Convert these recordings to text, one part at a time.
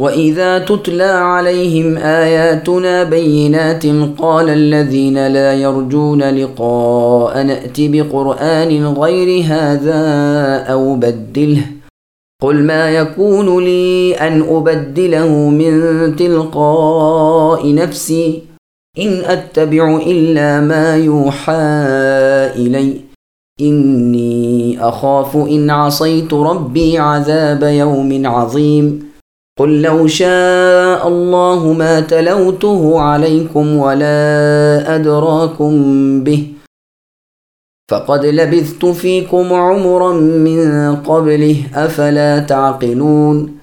وَإِذَا تُتْلَى عَلَيْهِمْ آيَاتُنَا بَيِّنَاتٍ قَالَ الَّذِينَ لَا يَرْجُونَ لِقَاءَ نَأْتِ بِقُرْآنٍ غَيْرِ هَذَا أَوْ بَدِّلْهُ قُلْ مَا يَكُونُ لِي أَنْ أُبَدِّلَهُ مِنْ تِلْقَاءِ نَفْسِي إِنْ أَتَّبِعُ إِلَّا مَا يُوحَى إِلَيَّ إِنِّي أَخَافُ إِنْ عَصَيْتُ رَبِّي عَذَابَ يَوْمٍ عَظِيمٍ قل لو شاء الله ما تلوته عليكم ولا أدراكم به فقد لبثت فيكم عمرا من قبله، أفلا تعقلون۔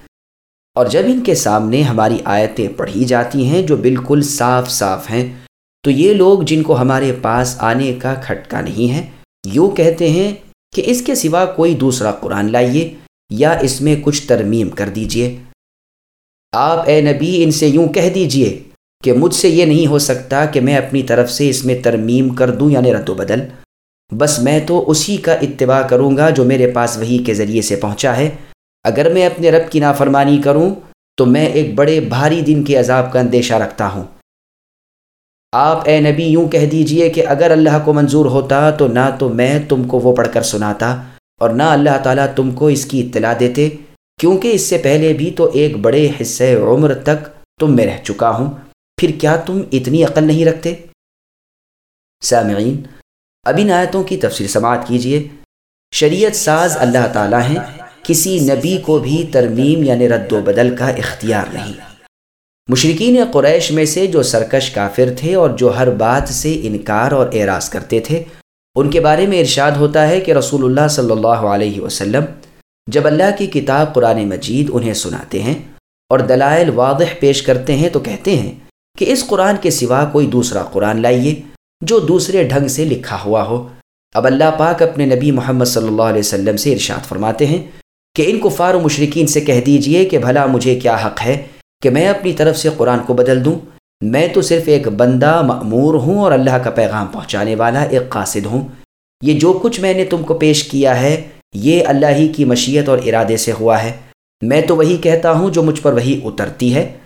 اور جب ان کے سامنے ہماری آیتیں پڑھی جاتی ہیں جو بالکل صاف صاف ہیں، تو یہ لوگ جن کو ہمارے پاس آنے کا کھٹکا نہیں ہے، یوں کہتے ہیں کہ اس کے سوا کوئی دوسرا قرآن لائیے یا اس میں کچھ ترمیم کر دیجیے۔ آپ اے نبی ان سے یوں کہہ دیجیے کہ مجھ سے یہ نہیں ہو سکتا کہ میں اپنی طرف سے اس میں ترمیم کر دوں یعنی رد و بدل۔ بس میں تو اسی کا اتباع کروں گا جو میرے پاس وہی کے ذریعے سے پہنچا ہے۔ اگر میں اپنے رب کی نافرمانی کروں، تو میں ایک بڑے بھاری دن کے عذاب کا اندیشہ رکھتا ہوں۔ آپ اے نبی یوں کہہ دیجیے کہ اگر اللہ کو منظور ہوتا تو نہ تو میں تم کو وہ پڑھ کر سناتا اور نہ اللہ تعالیٰ تم کو اس کی اطلاع دیتے۔ کیونکہ اس سے پہلے بھی تو ایک بڑے حصے عمر تک تم میں رہ چکا ہوں، پھر کیا تم اتنی عقل نہیں رکھتے؟ سامعین، اب ان آیتوں کی تفصیل سماعت کیجیے شریعت ساز اللہ تعالیٰ ہیں، کسی نبی کو بھی ترمیم یعنی رد و بدل کا اختیار نہیں۔ مشرقین قریش میں سے جو سرکش کافر تھے اور جو ہر بات سے انکار اور اعراض کرتے تھے، ان کے بارے میں ارشاد ہوتا ہے کہ رسول اللہ صلی اللہ علیہ وسلم جب اللہ کی کتاب قرآن مجید انہیں سناتے ہیں اور دلائل واضح پیش کرتے ہیں تو کہتے ہیں کہ اس قرآن کے سوا کوئی دوسرا قرآن لائیے جو دوسرے ڈھنگ سے لکھا ہوا ہو۔ اب اللہ پاک اپنے نبی محمد صلی اللہ علیہ وسلم سے ارشاد فرماتے ہیں کہ ان کفار و مشرقین سے کہہ دیجیے کہ بھلا مجھے کیا حق ہے کہ میں اپنی طرف سے قرآن کو بدل دوں۔ میں تو صرف ایک بندہ معمور ہوں اور اللہ کا پیغام پہنچانے والا ایک قاصد ہوں۔ یہ جو کچھ میں نے تم کو پیش کیا ہے یہ اللہ ہی کی مشیت اور ارادے سے ہوا ہے۔ میں تو وہی کہتا ہوں جو مجھ پر وہی اترتی ہے۔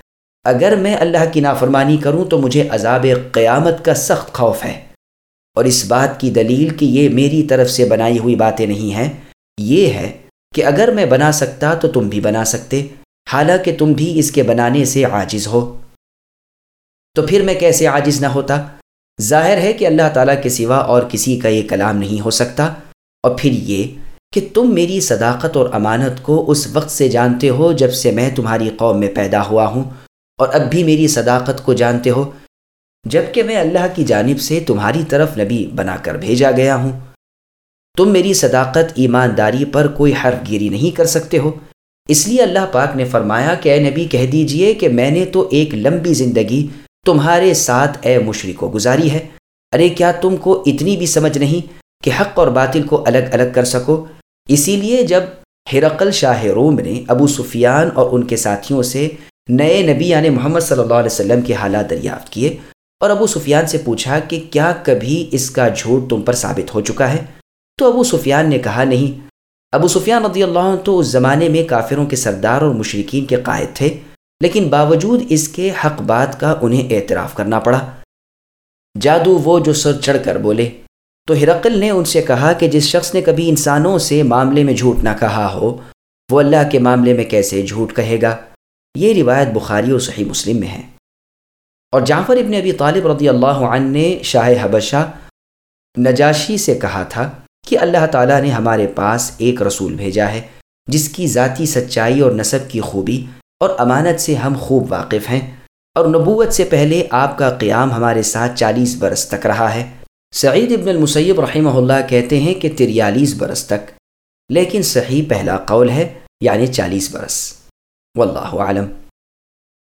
اگر میں اللہ کی نافرمانی کروں تو مجھے عذاب قیامت کا سخت خوف ہے۔ اور اس بات کی دلیل کہ یہ میری طرف سے بنائی ہوئی باتیں نہیں ہیں، یہ ہے کہ اگر میں بنا سکتا تو تم بھی بنا سکتے، حالانکہ تم بھی اس کے بنانے سے عاجز ہو۔ تو پھر میں کیسے عاجز نہ ہوتا؟ ظاہر ہے کہ اللہ تعالیٰ کے سوا اور کسی کا یہ کلام نہیں ہو سکتا۔ اور پھر یہ کہ تم میری صداقت اور امانت کو اس وقت سے جانتے ہو جب سے میں تمہاری قوم میں پیدا ہوا ہوں، اور اب بھی میری صداقت کو جانتے ہو جبکہ میں اللہ کی جانب سے تمہاری طرف نبی بنا کر بھیجا گیا ہوں۔ تم میری صداقت ایمانداری پر کوئی حرف گیری نہیں کر سکتے ہو۔ اس لیے اللہ پاک نے فرمایا کہ اے نبی، کہہ دیجیے کہ میں نے تو ایک لمبی زندگی تمہارے ساتھ اے مشرق کو گزاری ہے۔ ارے، کیا تم کو اتنی بھی سمجھ نہیں کہ حق اور باطل کو الگ الگ کر سکو؟ اسی لیے جب ہرقل شاہ روم نے ابو سفیان اور ان کے ساتھیوں سے نئے نبی یعنی محمد صلی اللہ علیہ وسلم کے حالات دریافت کیے اور ابو سفیان سے پوچھا کہ کیا کبھی اس کا جھوٹ تم پر ثابت ہو چکا ہے؟ تو ابو سفیان نے کہا، نہیں۔ ابو سفیان رضی اللہ عنہ تو اس زمانے میں کافروں کے سردار اور مشرقین کے قائد تھے، لیکن باوجود اس کے حق بات کا انہیں اعتراف کرنا پڑا۔ جادو وہ جو سر چڑھ کر بولے۔ تو ہرقل نے ان سے کہا کہ جس شخص نے کبھی انسانوں سے معاملے میں جھوٹ نہ کہا ہو، وہ اللہ کے معاملے میں کیسے جھوٹ کہے گا؟ یہ روایت بخاری و صحیح مسلم میں ہے۔ اور جعفر ابن ابی طالب رضی اللہ عنہ نے شاہ حبشہ نجاشی سے کہا تھا کہ اللہ تعالیٰ نے ہمارے پاس ایک رسول بھیجا ہے، جس کی ذاتی سچائی اور نصب کی خوبی اور امانت سے ہم خوب واقف ہیں اور نبوت سے پہلے آپ کا قیام ہمارے ساتھ چالیس برس تک رہا ہے۔ سعید ابن المسیب رحمہ اللہ کہتے ہیں کہ تریالیس برس تک، لیکن صحیح پہلا قول ہے یعنی چالیس برس۔ واللہ عالم